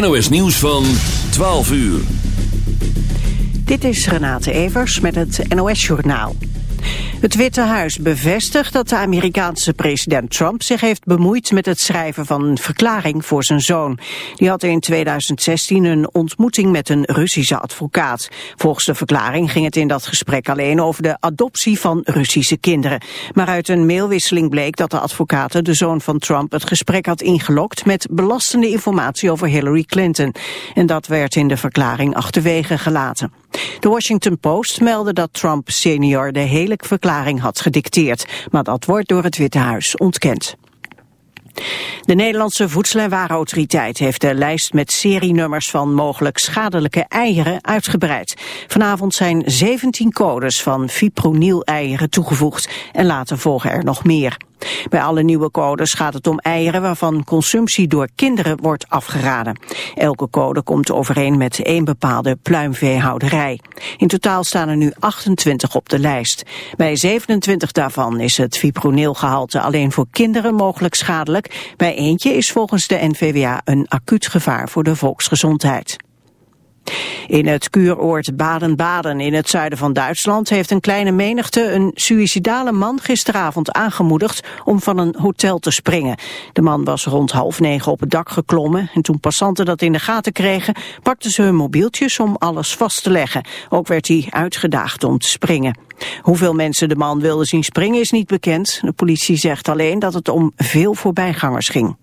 NOS Nieuws van 12 uur. Dit is Renate Evers met het NOS Journaal. Het Witte Huis bevestigt dat de Amerikaanse president Trump zich heeft bemoeid met het schrijven van een verklaring voor zijn zoon. Die had in 2016 een ontmoeting met een Russische advocaat. Volgens de verklaring ging het in dat gesprek alleen over de adoptie van Russische kinderen. Maar uit een mailwisseling bleek dat de advocaat de zoon van Trump het gesprek had ingelokt met belastende informatie over Hillary Clinton. En dat werd in de verklaring achterwege gelaten. De Washington Post meldde dat Trump senior de hele verklaring had gedicteerd, maar dat wordt door het Witte Huis ontkend. De Nederlandse Voedsel- en Warenautoriteit heeft de lijst met serienummers van mogelijk schadelijke eieren uitgebreid. Vanavond zijn 17 codes van fipronil-eieren toegevoegd en later volgen er nog meer. Bij alle nieuwe codes gaat het om eieren waarvan consumptie door kinderen wordt afgeraden. Elke code komt overeen met één bepaalde pluimveehouderij. In totaal staan er nu 28 op de lijst. Bij 27 daarvan is het fipronilgehalte alleen voor kinderen mogelijk schadelijk. Bij eentje is volgens de NVWA een acuut gevaar voor de volksgezondheid. In het kuuroord Baden-Baden in het zuiden van Duitsland heeft een kleine menigte een suïcidale man gisteravond aangemoedigd om van een hotel te springen. De man was rond half negen op het dak geklommen en toen passanten dat in de gaten kregen pakten ze hun mobieltjes om alles vast te leggen. Ook werd hij uitgedaagd om te springen. Hoeveel mensen de man wilden zien springen is niet bekend. De politie zegt alleen dat het om veel voorbijgangers ging.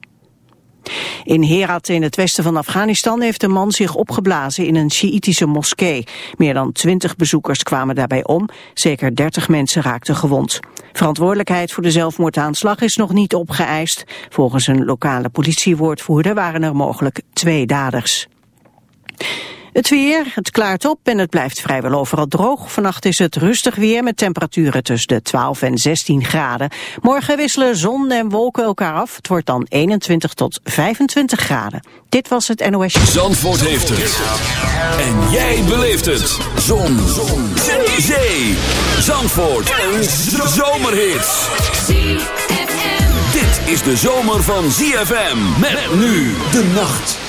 In Herat in het westen van Afghanistan heeft een man zich opgeblazen in een Sjiitische moskee. Meer dan twintig bezoekers kwamen daarbij om, zeker dertig mensen raakten gewond. Verantwoordelijkheid voor de zelfmoordaanslag is nog niet opgeëist. Volgens een lokale politiewoordvoerder waren er mogelijk twee daders. Het weer, het klaart op en het blijft vrijwel overal droog. Vannacht is het rustig weer met temperaturen tussen de 12 en 16 graden. Morgen wisselen zon en wolken elkaar af. Het wordt dan 21 tot 25 graden. Dit was het NOS. Zandvoort heeft het. En jij beleeft het. Zon. zon. Zee. Zandvoort. Een zomerhit. Dit is de zomer van ZFM. Met nu de nacht.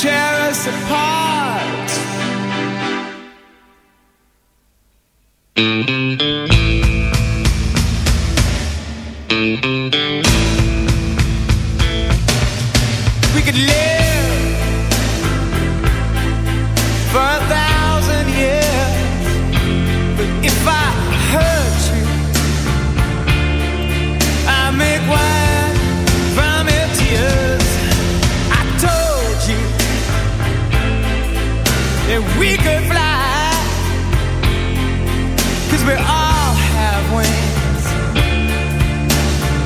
tear us apart. That we could fly, cause we all have wings.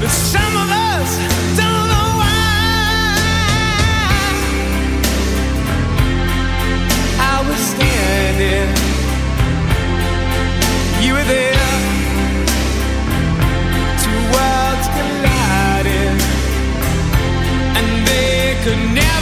But some of us don't know why. I was standing, you were there. Two worlds collided, and they could never,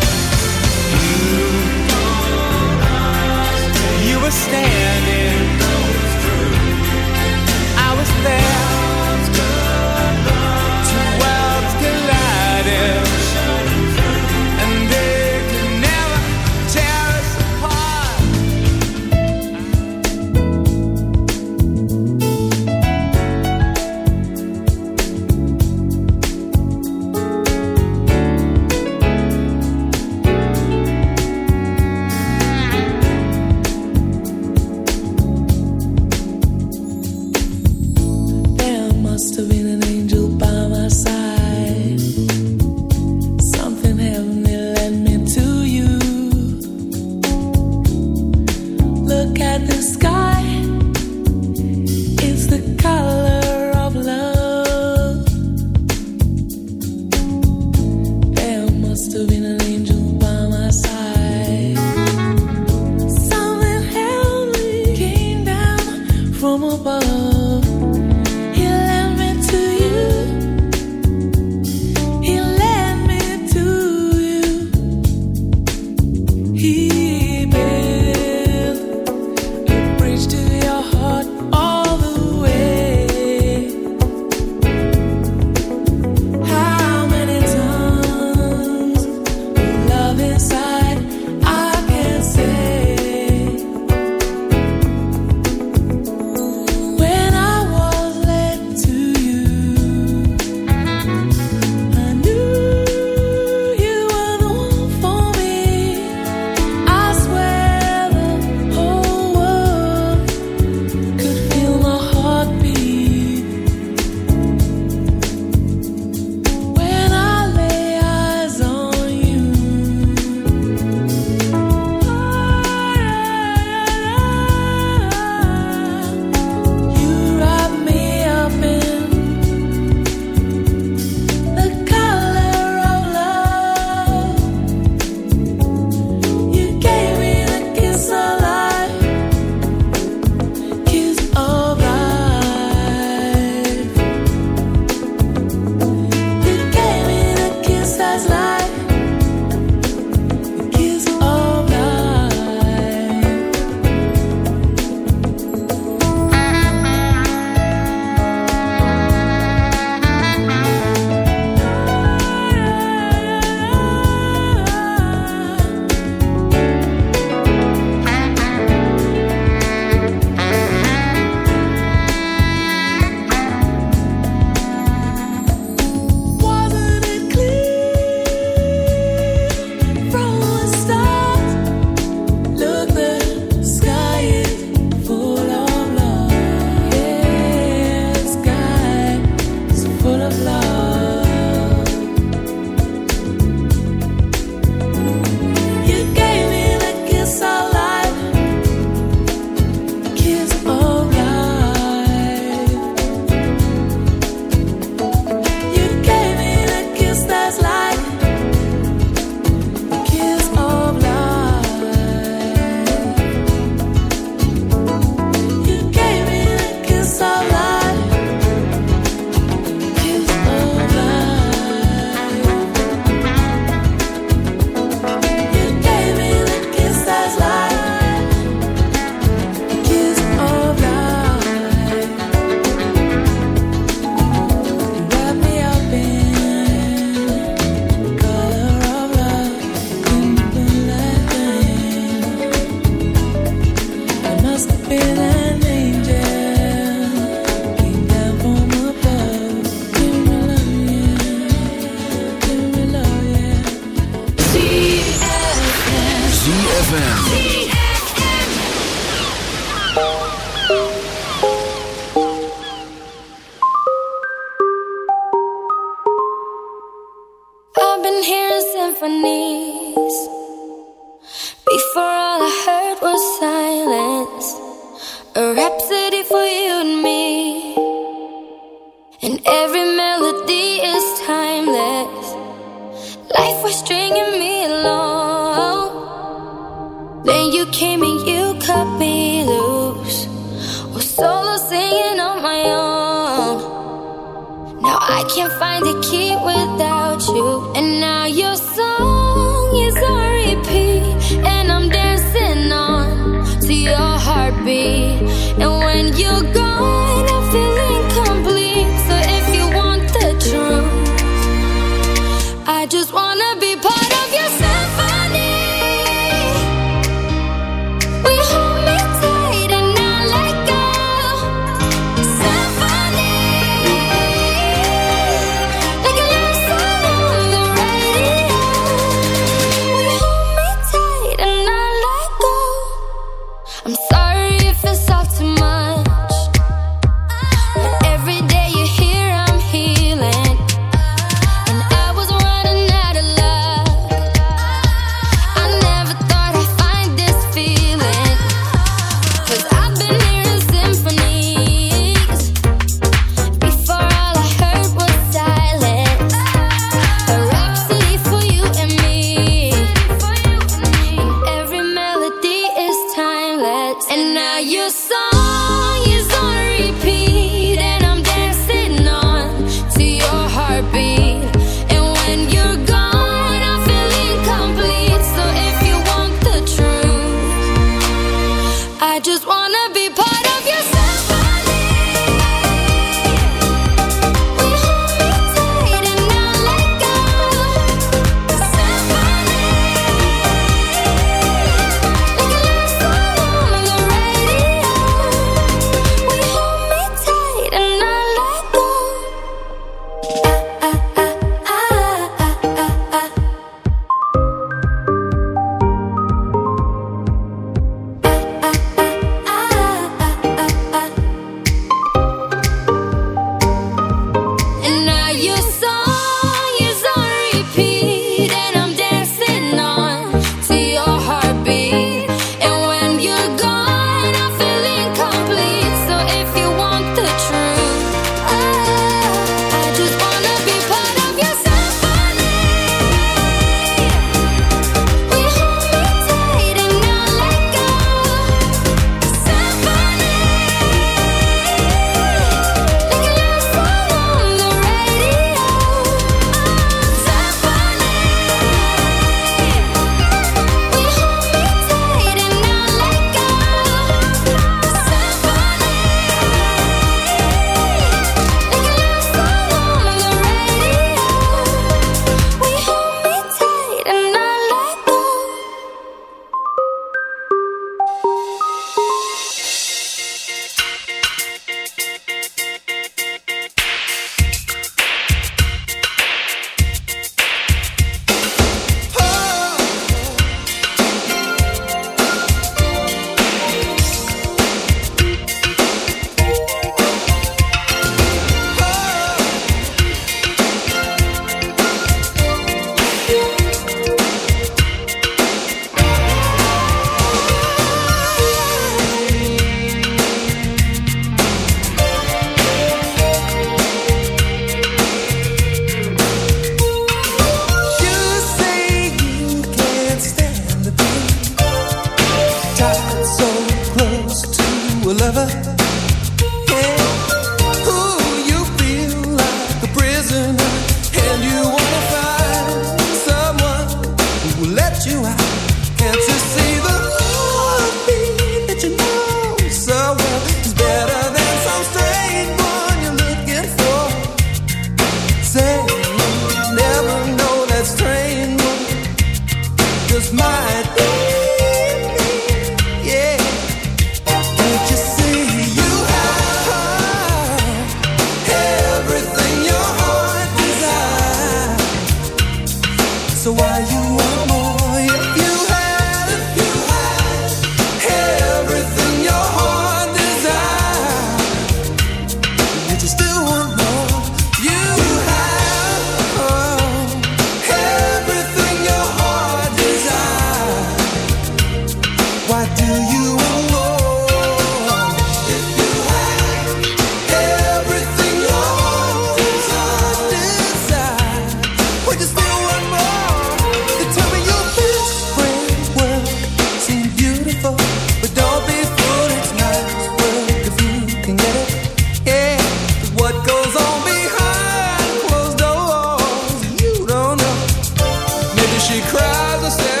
Midnight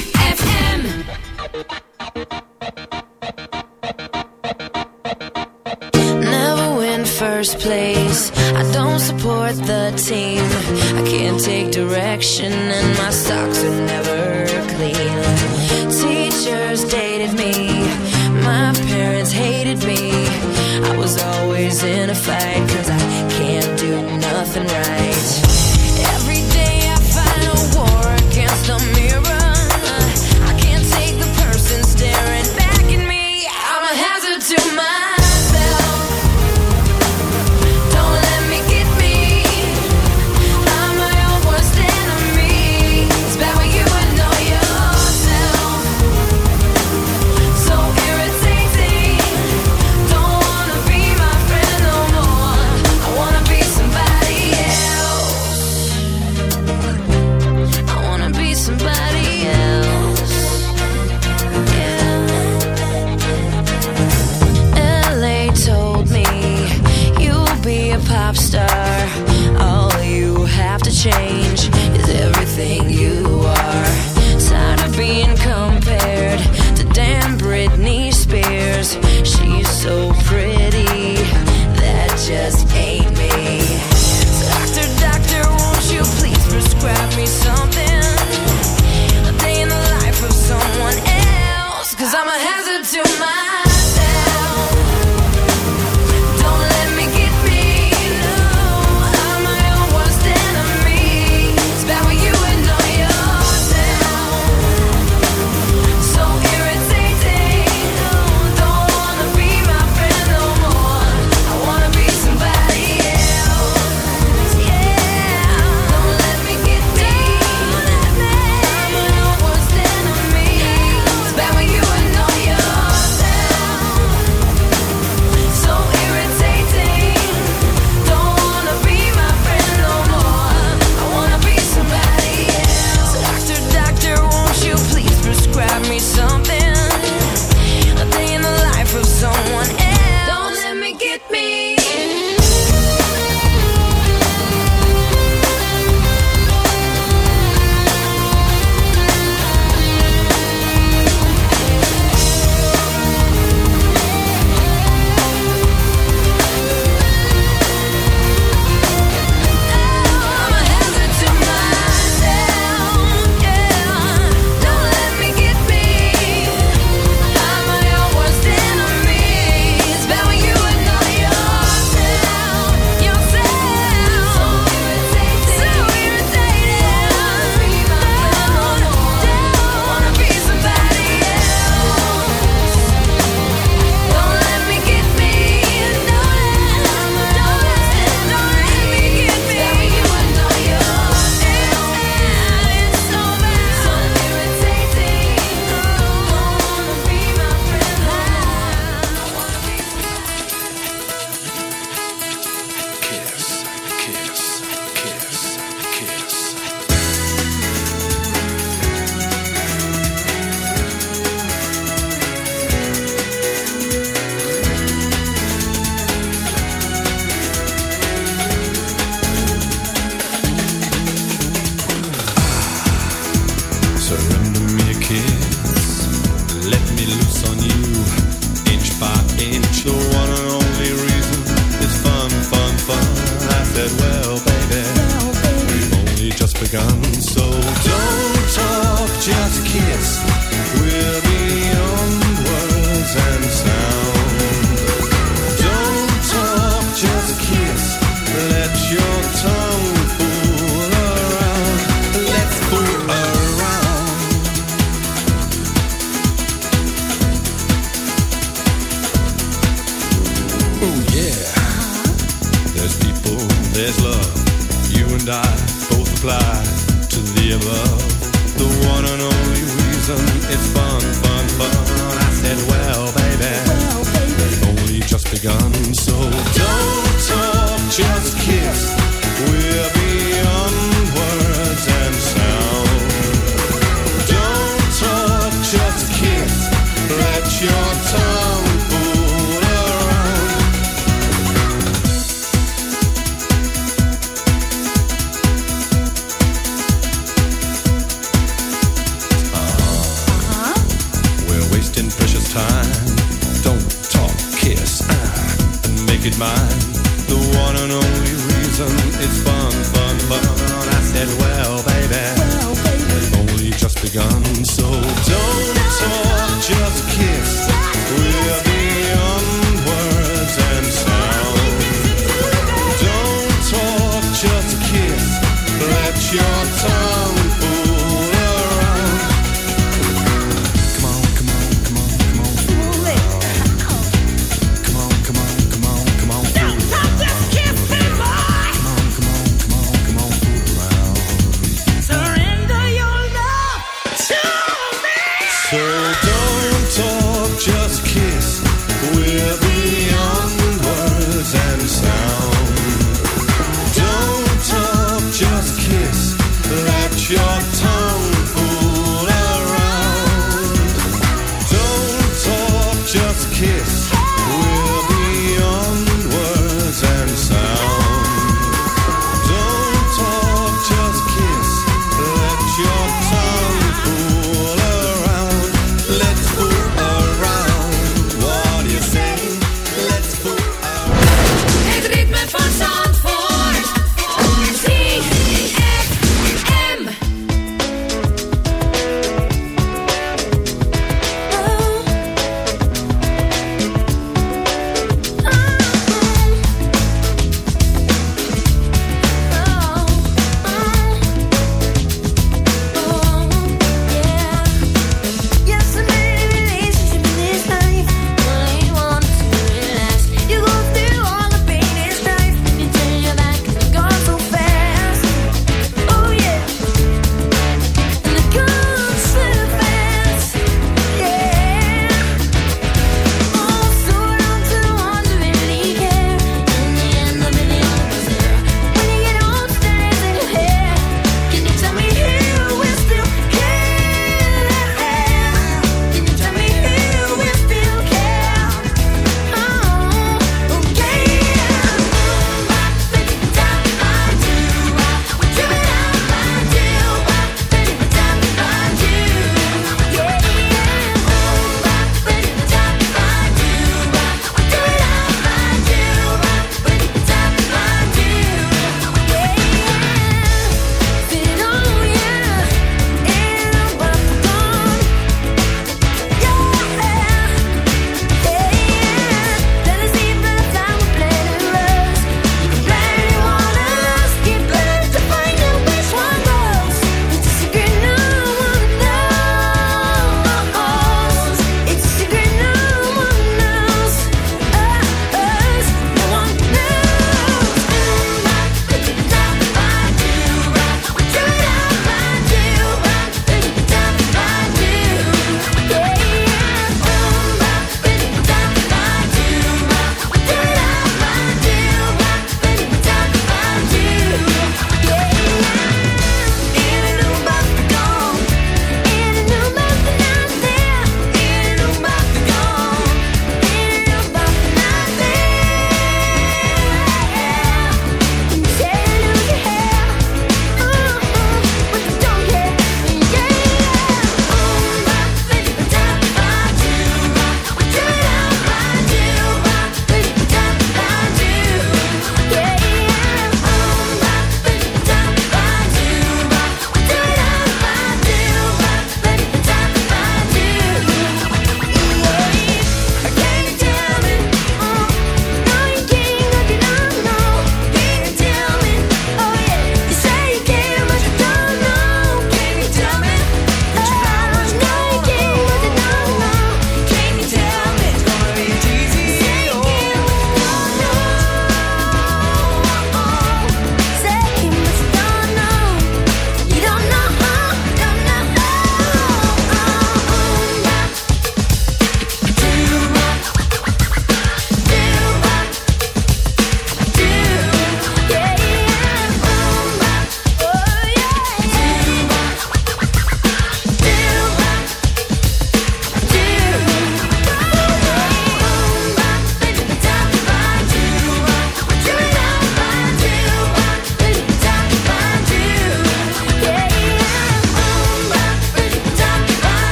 and only reason is fun, fun, fun. I said, well, baby, well, baby. only just begun, so don't.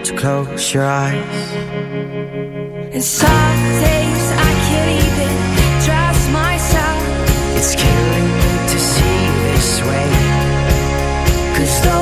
to close your eyes. And some days I can't even trust myself. It's killing me to see this way. Cause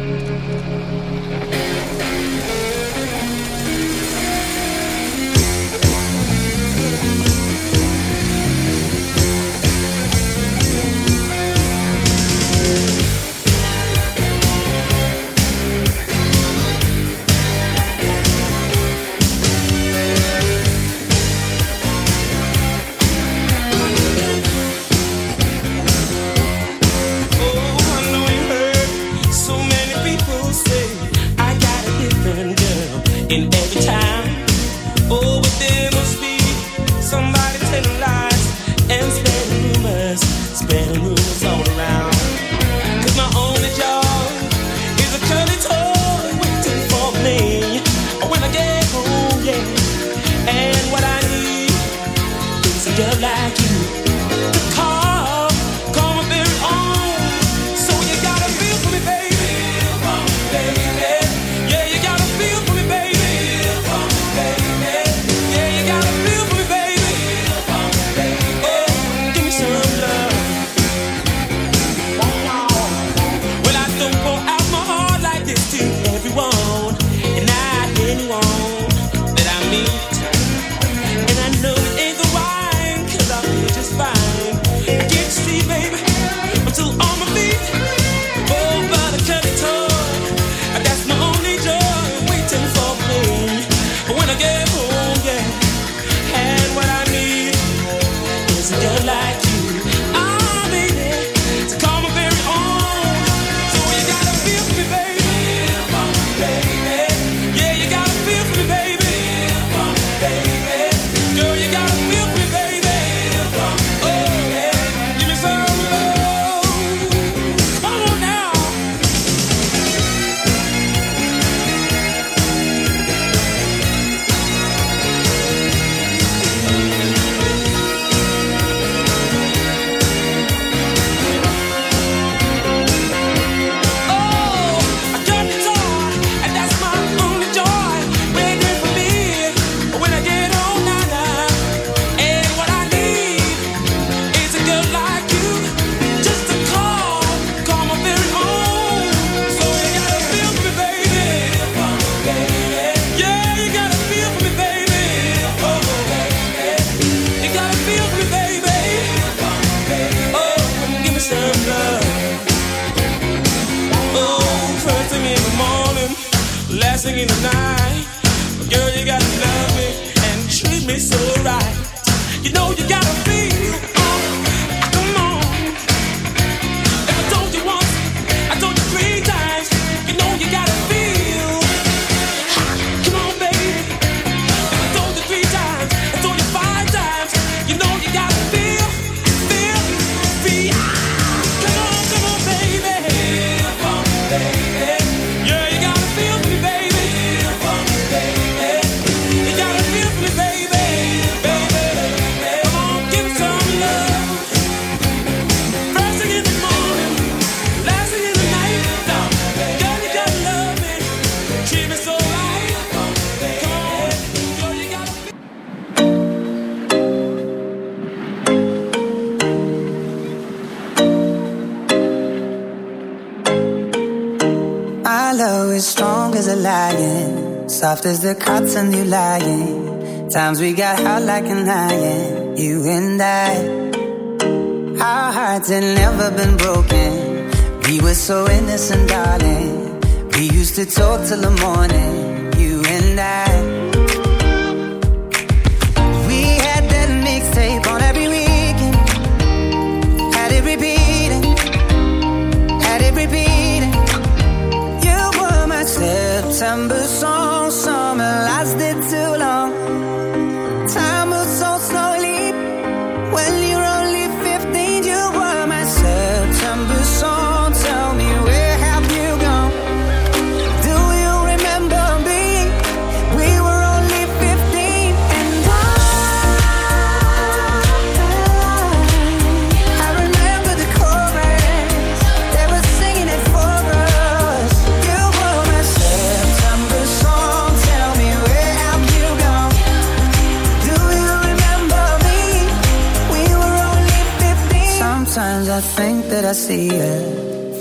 Sometimes we got hot like an iron, you and I. Our hearts had never been broken. We were so innocent, darling. We used to talk till the morning